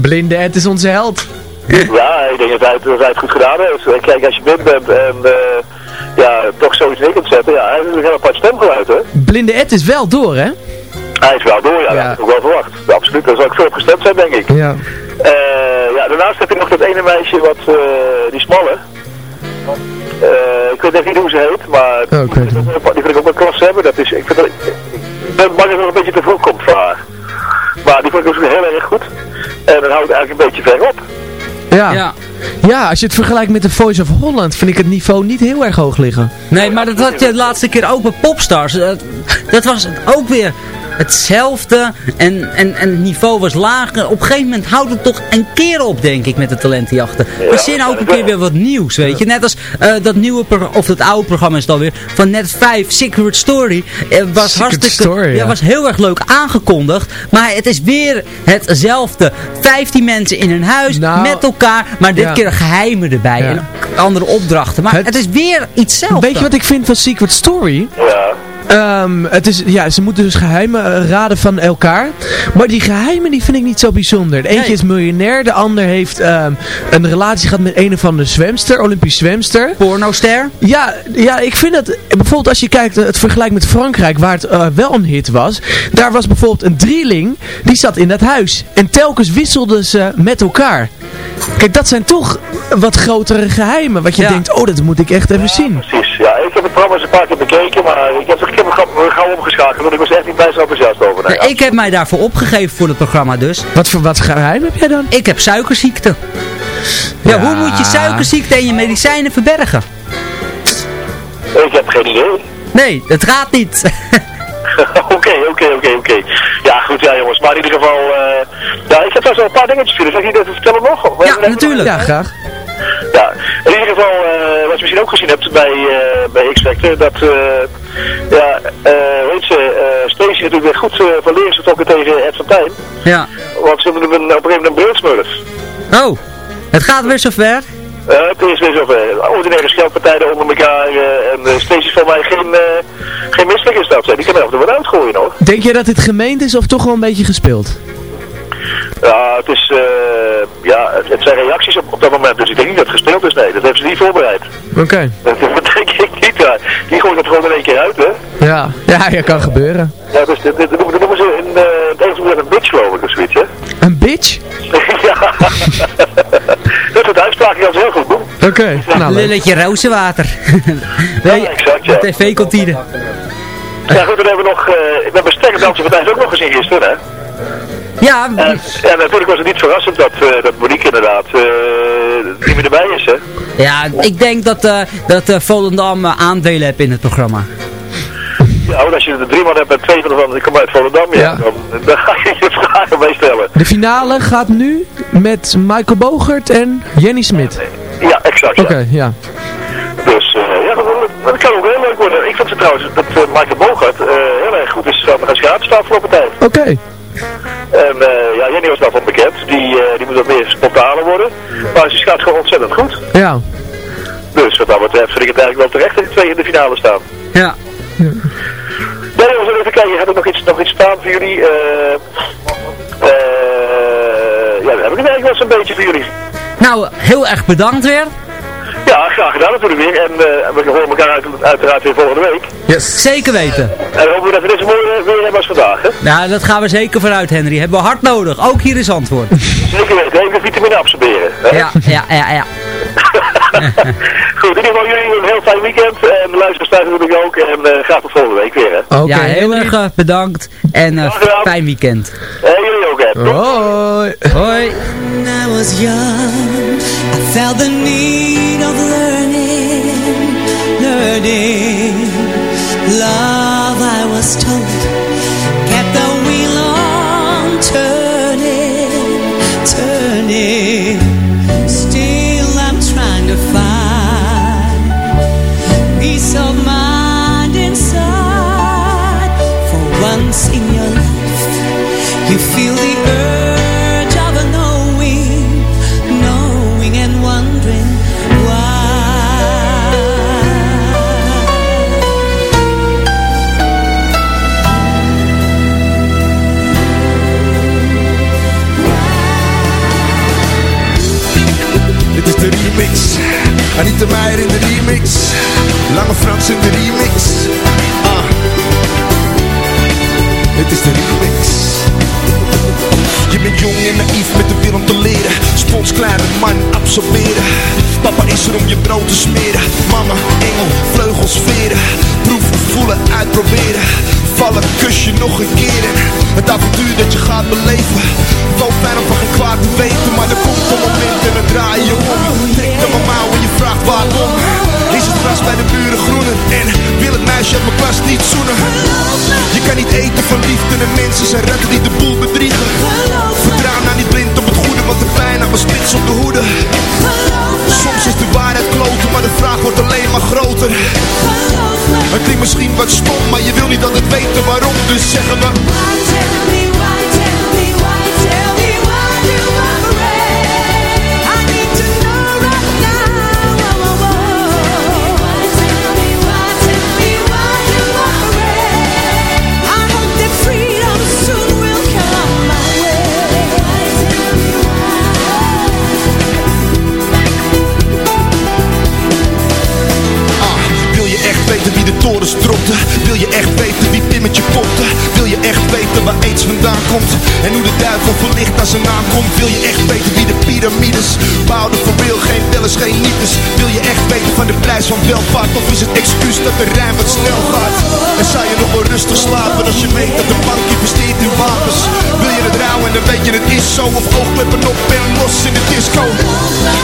Blinde Ed is onze held. Ja, ik denk dat hij, dat hij het goed gedaan heeft. Kijk, als je blind bent en uh, ja, toch zoiets neer kunt zetten, ja, hij heeft een heel apart stemgeluid, hè. Blinde Ed is wel door, hè? Hij is wel door, ja, ja. dat heb ik wel verwacht. Ja, absoluut, daar zou ik veel op gestemd zijn, denk ik. Ja. Uh, ja, daarnaast heb je nog dat ene meisje, wat, uh, die smalle. Uh, ik weet even niet hoe ze heet, maar oh, die, die vind ik ook wel klas hebben. Dat is, ik vind dat, ik ben bang dat het een beetje te vroeg komt voor haar. Maar die vond ik ook heel erg goed. En dan houdt het eigenlijk een beetje ver op. Ja. ja. Ja, als je het vergelijkt met de Voice of Holland vind ik het niveau niet heel erg hoog liggen. Nee, maar dat had je de laatste keer ook bij Popstars. Dat, dat was ook weer hetzelfde en, en, en het niveau was lager. Op een gegeven moment houdt het toch een keer op, denk ik, met de talentenjachten. We zien ook een keer weer wat nieuws, weet je. Net als uh, dat nieuwe, of dat oude programma is het alweer, van Net 5, Secret Story. Uh, was Secret hartstikke, Story, ja. ja. was heel erg leuk aangekondigd. Maar het is weer hetzelfde. 15 mensen in een huis, nou, met elkaar, maar dit ja. keer geheimen erbij. Ja. En andere opdrachten. Maar het, Het- is weer iets zelfs. Weet je wat ik vind van Secret Story? Ja. Ehm, het is, ja, ze moeten dus geheimen eh, raden van elkaar. Maar die geheimen die vind ik niet zo bijzonder. De eentje Nee. is miljonair, de ander heeft ehm, een relatie gehad met een of andere zwemster, Olympisch zwemster. Pornoster? Ja, ja, ik vind dat, bijvoorbeeld als je kijkt, eh, het vergelijk met Frankrijk, waar het eh, wel een hit was. Daar was bijvoorbeeld een drieling, die zat in dat huis. En telkens wisselden ze met elkaar. Kijk, dat zijn toch wat grotere geheimen. Wat je Ja. denkt, oh, dat moet ik echt even zien. Precies, ja. Heb het programma eens een paar keer bekeken, maar ik heb, ik heb gauw- gauw omgeschakeld, want ik was echt niet bij zo enthousiast over. Nee, Nee, ik heb mij daarvoor opgegeven voor het programma dus. Wat voor wat geheim heb jij dan? Ik heb suikerziekte. Ja, Ja. hoe moet je suikerziekte en je medicijnen verbergen? Ik heb geen idee. Nee, dat gaat niet. Oké, oké, oké, oké. Ja, goed, ja jongens. Maar in ieder geval, eh ja, ik heb daar zo een paar dingetjes voor. Zal ik die even vertellen nog? Of- Ja, natuurlijk. Ja, graag. Ja, in ieder geval, eh, wat je misschien ook gezien hebt bij, eh bij X-Factor, dat, eh ja, eh weet eh Stacey natuurlijk weer goed uh, van leren tot afgesproken tegen Ed van Tijn. Ja. Want ze hebben op een gegeven moment een beeldsmurf. Oh, het gaat weer zover. Uh, het is weer zover. Ordinaire scheldpartijen onder elkaar. eh, en uh, steeds is van mij geen, uh, geen mistake in staat zijn. Die kan er af en toe uitgooien hoor. Denk jij dat dit gemeend is of toch wel een beetje gespeeld? Ja, het is, uh, ja, het, het, zijn reacties op, op dat moment, dus ik denk niet dat het gespeeld is, nee, dat hebben ze niet voorbereid. Oké. Okay. Dat, dat denk ik niet, ja. Die gooit het gewoon in één keer uit, hè. Ja, ja, dat kan gebeuren. Ja, dus dit, dit, dit noemen ze in uh, het Engels een bitch, geloof ik, of zoiets, hè. Een bitch? ja. dat soort uitspraken kan ze heel goed doen. Oké, okay, nou Lilletje rozenwater. ja, exact, ja. TV-kantine. Ja, goed, dan hebben we nog, uh, we hebben sterke dansen vandaag ook nog gezien gisteren, hè. Ja, en, en natuurlijk was het niet verrassend dat, uh, dat Monique inderdaad uh, niet meer erbij is, hè? Ja, ik denk dat, uh, dat uh, Volendam aandelen heeft in het programma. Ja, want als je er drie man hebt en twee van de komen uit Volendam, ja. ja. Dan, dan, ga je je vragen mee stellen. De finale gaat nu met Michael Bogert en Jenny Smit. Ja, exact. Oké, okay, ja. Dus ja, dat, dat, kan ook heel leuk worden. Ik vond ze trouwens dat Michael Bogert heel erg goed is van schaatsen de afgelopen tijd. Oké. Okay. En uh, ja, Jenny was daarvan bekend. Die, uh, die moet wat meer spontaner worden. Maar ze gaat gewoon ontzettend goed. Ja. Dus wat dat betreft vind ik het eigenlijk wel terecht dat die twee in de finale staan. Ja. ja. Ja, we zullen even kijken. Heb ik nog iets, nog iets staan voor jullie? Uh, ja, dan heb ik het eigenlijk wel eens een beetje voor jullie. Nou, heel erg bedankt weer. Ja, graag gedaan natuurlijk weer. En uh, we horen elkaar uit, uiteraard weer volgende week. Yes. Zeker weten. En hopen we dat we dit zo mooi weer hebben als vandaag, hè? Nou, dat gaan we zeker vanuit, Henry. Hebben we hard nodig. Ook hier is antwoord. zeker weten. Even vitamine absorberen. Hè? Ja, ja, ja, ja. Goed, in ieder geval jullie een heel fijn weekend. En de luisteraars thuis natuurlijk ook. En uh, graag tot volgende week weer, hè? Okay, ja, heel erg uh, bedankt. En uh, fijn weekend. En jullie ook, hè? Hoi. Hoi. When I was young, I felt the need of learning, learning. Love, I was told, kept the wheel on turning, turning. Still, I'm trying to find Bouwden voor real, geen tellers, geen mythes. Wil je echt weten van de prijs van welvaart? Of is het excuus dat de rijn wat snel gaat? En zou je nog wel rustig slapen Als je weet dat de bank investeert in wapens? Wil je het rouwen, dan weet je het is zo. Of oogkleppen op en los in de disco?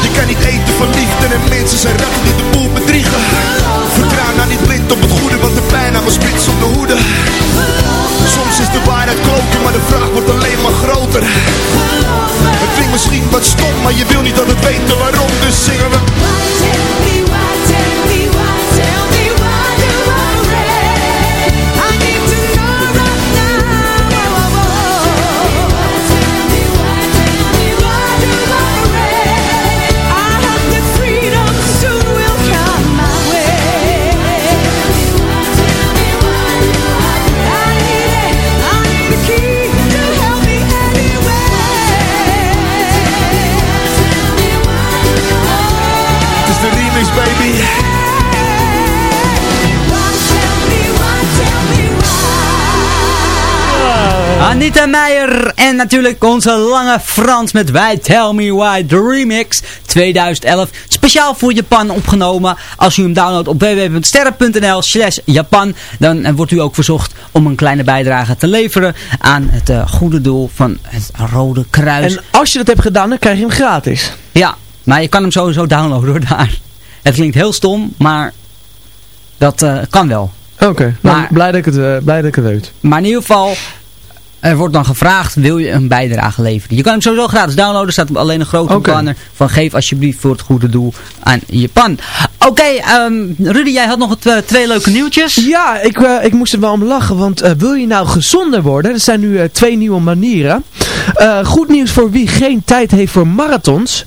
Je kan niet eten van liefde En mensen zijn ratten die de boel bedriegen Nou niet blind op het goede Want de pijn aan mijn spits op de hoede. Soms is de waarheid kloten Maar de vraag wordt alleen maar groter. Het klinkt misschien wat stom Maar je wil niet dat het weten waarom Dus zingen we Anita Meijer en natuurlijk onze lange Frans met Why Tell Me Why, de remix 2011. Speciaal voor Japan opgenomen. Als u hem downloadt op www.sterren.nl slash Japan, dan wordt u ook verzocht om een kleine bijdrage te leveren aan het uh, goede doel van het Rode Kruis. En als je dat hebt gedaan, dan krijg je hem gratis. Ja, maar je kan hem sowieso downloaden door daar. Het klinkt heel stom, maar dat uh, kan wel. Oké, nou, blij, dat ik het, uh, blij dat ik het weet. Maar in ieder geval, er wordt dan gevraagd, wil je een bijdrage leveren? Je kan hem sowieso gratis downloaden. staat alleen een grote okay. banner van geef alsjeblieft voor het goede doel aan Japan. Oké, okay, um, Rudy, jij had nog het, uh, twee leuke nieuwtjes. Ja, ik, uh, ik moest er wel om lachen. Want uh, wil je nou gezonder worden? Er zijn nu twee nieuwe manieren. Goed nieuws voor wie geen tijd heeft voor marathons.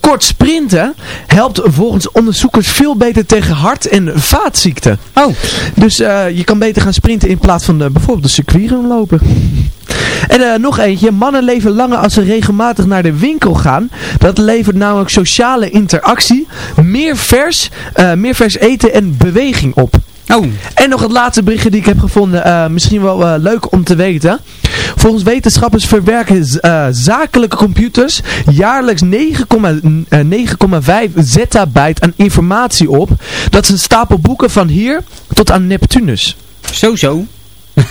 kort sprinten helpt volgens onderzoekers veel beter tegen hart- en vaatziekten. Oh. Dus je kan beter gaan sprinten in plaats van bijvoorbeeld de circuit lopen. En uh, nog eentje. Mannen leven langer als ze regelmatig naar de winkel gaan. Dat levert namelijk sociale interactie, meer vers, uh, meer vers eten en beweging op. Oh. En nog het laatste berichtje die ik heb gevonden. Uh, misschien wel leuk om te weten. Volgens wetenschappers verwerken zakelijke computers jaarlijks 9,5 zettabyte aan informatie op. Dat is een stapel boeken van hier tot aan Neptunus. Zo zo.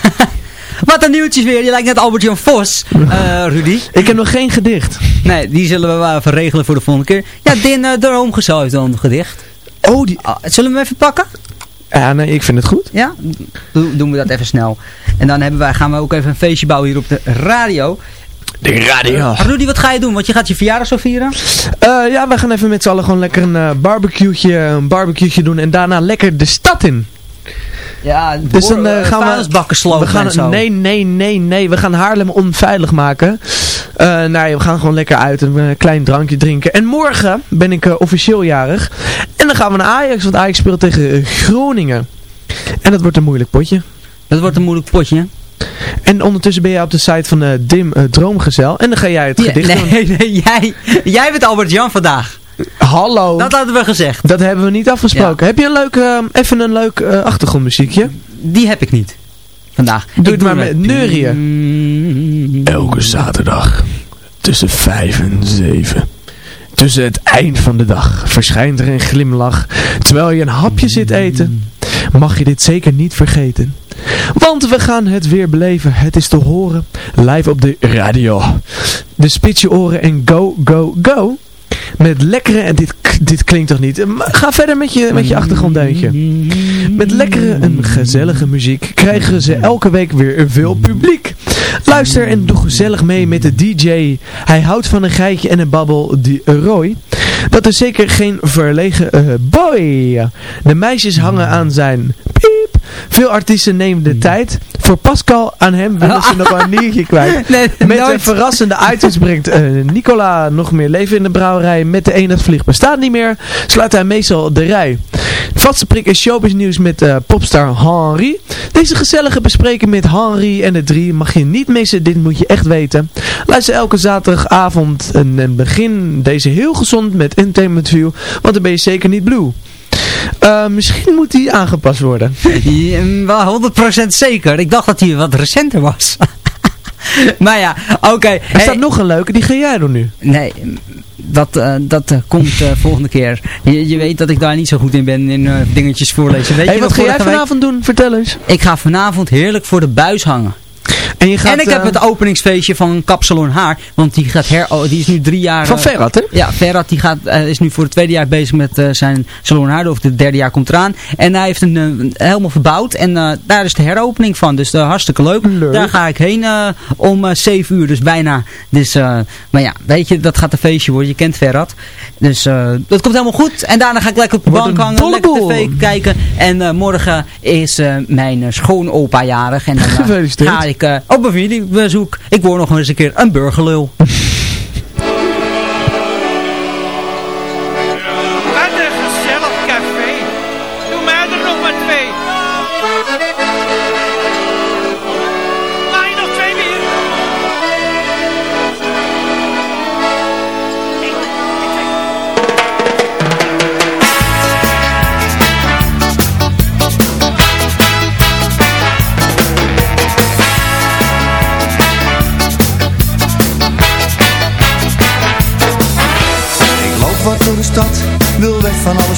Wat een nieuwtjes weer. Je lijkt net Albert-Jan Vos, uh, Rudy. Ik heb nog geen gedicht. Nee, die zullen we wel even regelen voor de volgende keer. Ja, Din uh, Droomgezel heeft dan een gedicht. Oh, die... Uh, zullen we hem even pakken? Ja, nee, ik vind het goed. Ja? doen we dat even snel. En dan hebben wij, gaan we ook even een feestje bouwen hier op de radio. De radio. Rudy, wat ga je doen? Want je gaat je verjaardag zo vieren? Uh, ja, we gaan even met z'n allen gewoon lekker een uh, barbecue'tje, een barbecue'tje doen. En daarna lekker de stad in. Ja, dus dan uh, gaan we bakken slopen we gaan, zo. Nee, nee, nee, nee. We gaan Haarlem onveilig maken. Uh, nee, we gaan gewoon lekker uit en een klein drankje drinken. En morgen ben ik uh, officieel jarig. En dan gaan we naar Ajax, want Ajax speelt tegen Groningen. En dat wordt een moeilijk potje. Dat wordt een moeilijk potje. En ondertussen ben jij op de site van Dim Droomgezel. En dan ga jij het gedicht ja, nee, doen. Nee, jij, jij bent Albert Jan vandaag. Hallo. Dat hadden we gezegd. Dat hebben we niet afgesproken. Heb je een leuk, uh, even een leuk uh, achtergrondmuziekje? Die heb ik niet. Vandaag. Doe het maar met neurieën. Elke zaterdag tussen 5 en 7. Tussen het eind van de dag verschijnt er een glimlach terwijl je een hapje zit eten. Mag je dit zeker niet vergeten. Want we gaan het weer beleven. Het is te horen. Live op de radio. De spits je oren en go, go, go. Met lekkere, en dit, dit klinkt toch niet, ga verder met je, met je achtergronddeuntje. Met lekkere en gezellige muziek krijgen ze elke week weer veel publiek. Luister en doe gezellig mee met de DJ. Hij houdt van een geitje en een babbel, die Roy. Dat is zeker geen verlegen uh, boy. De meisjes hangen aan zijn. Veel artiesten nemen de tijd. Voor Pascal aan hem willen ze nog een niertje kwijt. Nee, met een verrassende items brengt uh, Nicola nog meer leven in de brouwerij. Met de eendagsvlieg bestaat niet meer. Sluit hij meestal de rij. Vaste prik is showbiz nieuws met uh, popstar Henry. Deze gezellige bespreken met Henry en de drie mag je niet missen. Dit moet je echt weten. Luister elke zaterdagavond en, en begin deze heel gezond met Entertainment View. Want dan ben je zeker niet blue. Uh, misschien moet die aangepast worden. Ja, 100% zeker. Ik dacht dat hij wat recenter was. maar ja, oké. Okay. Er staat nog een leuke, die ga jij doen nu. Nee, dat, uh, dat uh, komt uh, volgende keer. Je, je, weet dat ik daar niet zo goed in ben in dingetjes voorlezen. Weet hey, je wat ga jij vanavond doen? Vertel eens. Ik ga vanavond heerlijk voor de buis hangen. En, je gaat, en ik heb het openingsfeestje van Kapsalon Haar. Want die, gaat her, oh, die is nu drie jaar... Van Ferrat, hè? Ja, Ferrat die gaat, uh, is nu voor het tweede jaar bezig met uh, zijn Salon Haar. Of het derde jaar komt eraan. En hij heeft een, helemaal verbouwd. En daar is de heropening van. Dus hartstikke leuk. leuk. Daar ga ik heen om zeven uur. Dus bijna. Dus, maar ja, weet je, dat gaat een feestje worden. Je kent Ferrat. Dus dat komt helemaal goed. En daarna ga ik lekker op de bank hangen. Lekker tv kijken. En morgen is mijn schoonopa jarig. En dan ga ik op een familiebezoek. Ik word nog eens een keer een burgerlul.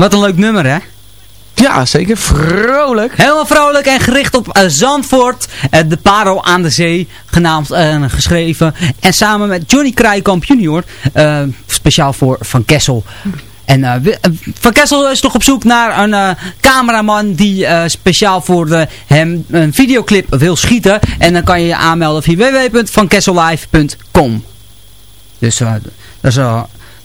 Wat een leuk nummer, hè? Ja, zeker. Vrolijk. Helemaal vrolijk en gericht op eh, Zandvoort. eh, de Parel aan de Zee, genaamd en geschreven. En samen met Johnny Krijkamp junior. eh, speciaal voor Van Kessel. En eh, eh, Van Kessel is toch op zoek naar een eh, cameraman die eh, speciaal voor de, hem een videoclip wil schieten. En dan kan je je aanmelden via www.vankessellive.com Dus eh, dat is...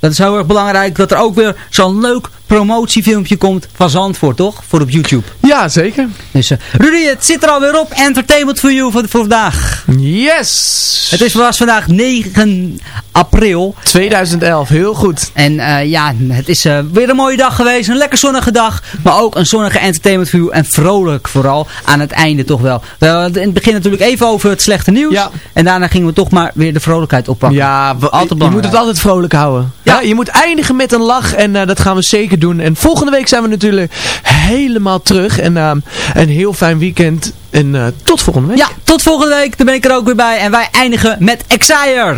eh, dat is heel erg belangrijk dat er ook weer zo'n leuk promotiefilmpje komt van Zandvoort, toch? Voor op YouTube. Ja, zeker. Dus uh, Rudy, het zit er alweer op. Entertainment for you voor, voor vandaag. Yes! Het is, was vandaag 9 april. 2011, heel goed. En uh, ja, het is uh, weer een mooie dag geweest. Een lekker zonnige dag. Maar ook een zonnige entertainment for you. En vrolijk vooral. Aan het einde toch wel. We hadden in het begin natuurlijk even over het slechte nieuws. Ja. En daarna gingen we toch maar weer de vrolijkheid oppakken. Ja, altijd je moet het altijd vrolijk houden. Ja. Ja je moet eindigen met een lach. En uh, dat gaan we zeker doen. En volgende week zijn we natuurlijk helemaal terug. En uh, een heel fijn weekend. En uh, tot volgende week. Ja, tot volgende week. Dan ben ik er ook weer bij. En wij eindigen met Exire.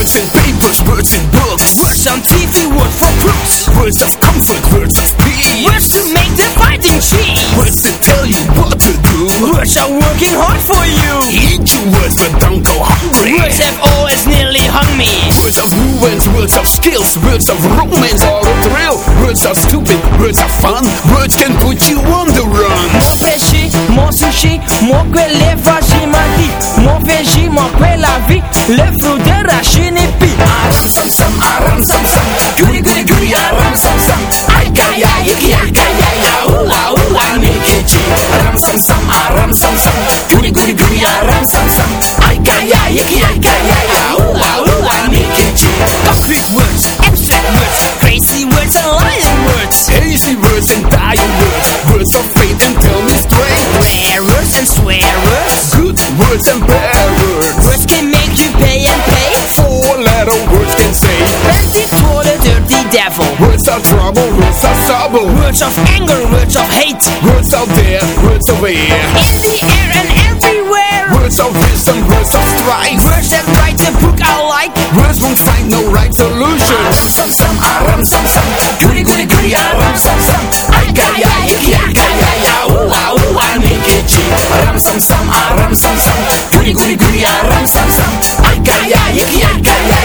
Words and papers, words and books Words on TV, word for crooks Words of comfort, words of peace Words to make the fighting cheap Words to tell you what to do Words are working hard for you Eat your words but don't go hungry Words have always nearly hung me. Words of nuance, words of skills, words of romance or a thrill. Words are stupid, words are fun, words can put you on the run. Mon péché, mon sushi, mon quelé vagimadi. Lefru de rașini pi Aram sam sam, aram sam sam. Guri guri guri, aram sam sam. Ai ca ia, ic Aram sam sam, aram sam sam. Guri guri guri, aram sam sam. Concrete ah, words, abstract words Crazy words and lying words. Hazy words and dying words. Words of faith and tell me straight. And swear words. Good words and bad trouble, words of sorrow Words of anger, words of hate. Words out there, words over here, In the air and everywhere. Words of wisdom, words of strife Words that write a book I like Words won't find no right solution. Some, some, aram, some, some Goody, goody, goody, aram, some, some Ay, ay, ay, ay, ay, ay, Ooh, ah, ooh, I make it cheap. Aram, some, some, aram, some, some Goody, goody, goody, aram, some, some Ay, ay, ay, ay, ay, ay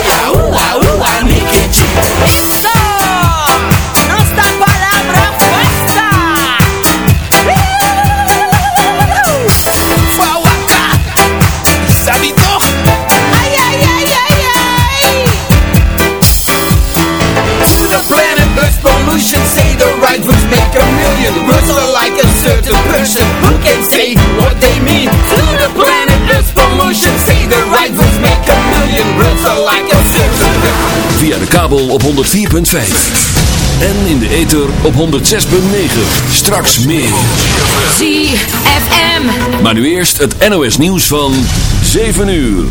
person Who can say what they mean To the planet Earth pollution Say the right words make a million Words are like a certain Via de kabel op 104.5. En in de ether op 106.9. Straks meer. ZFM. Maar nu eerst het NOS nieuws van 7 uur.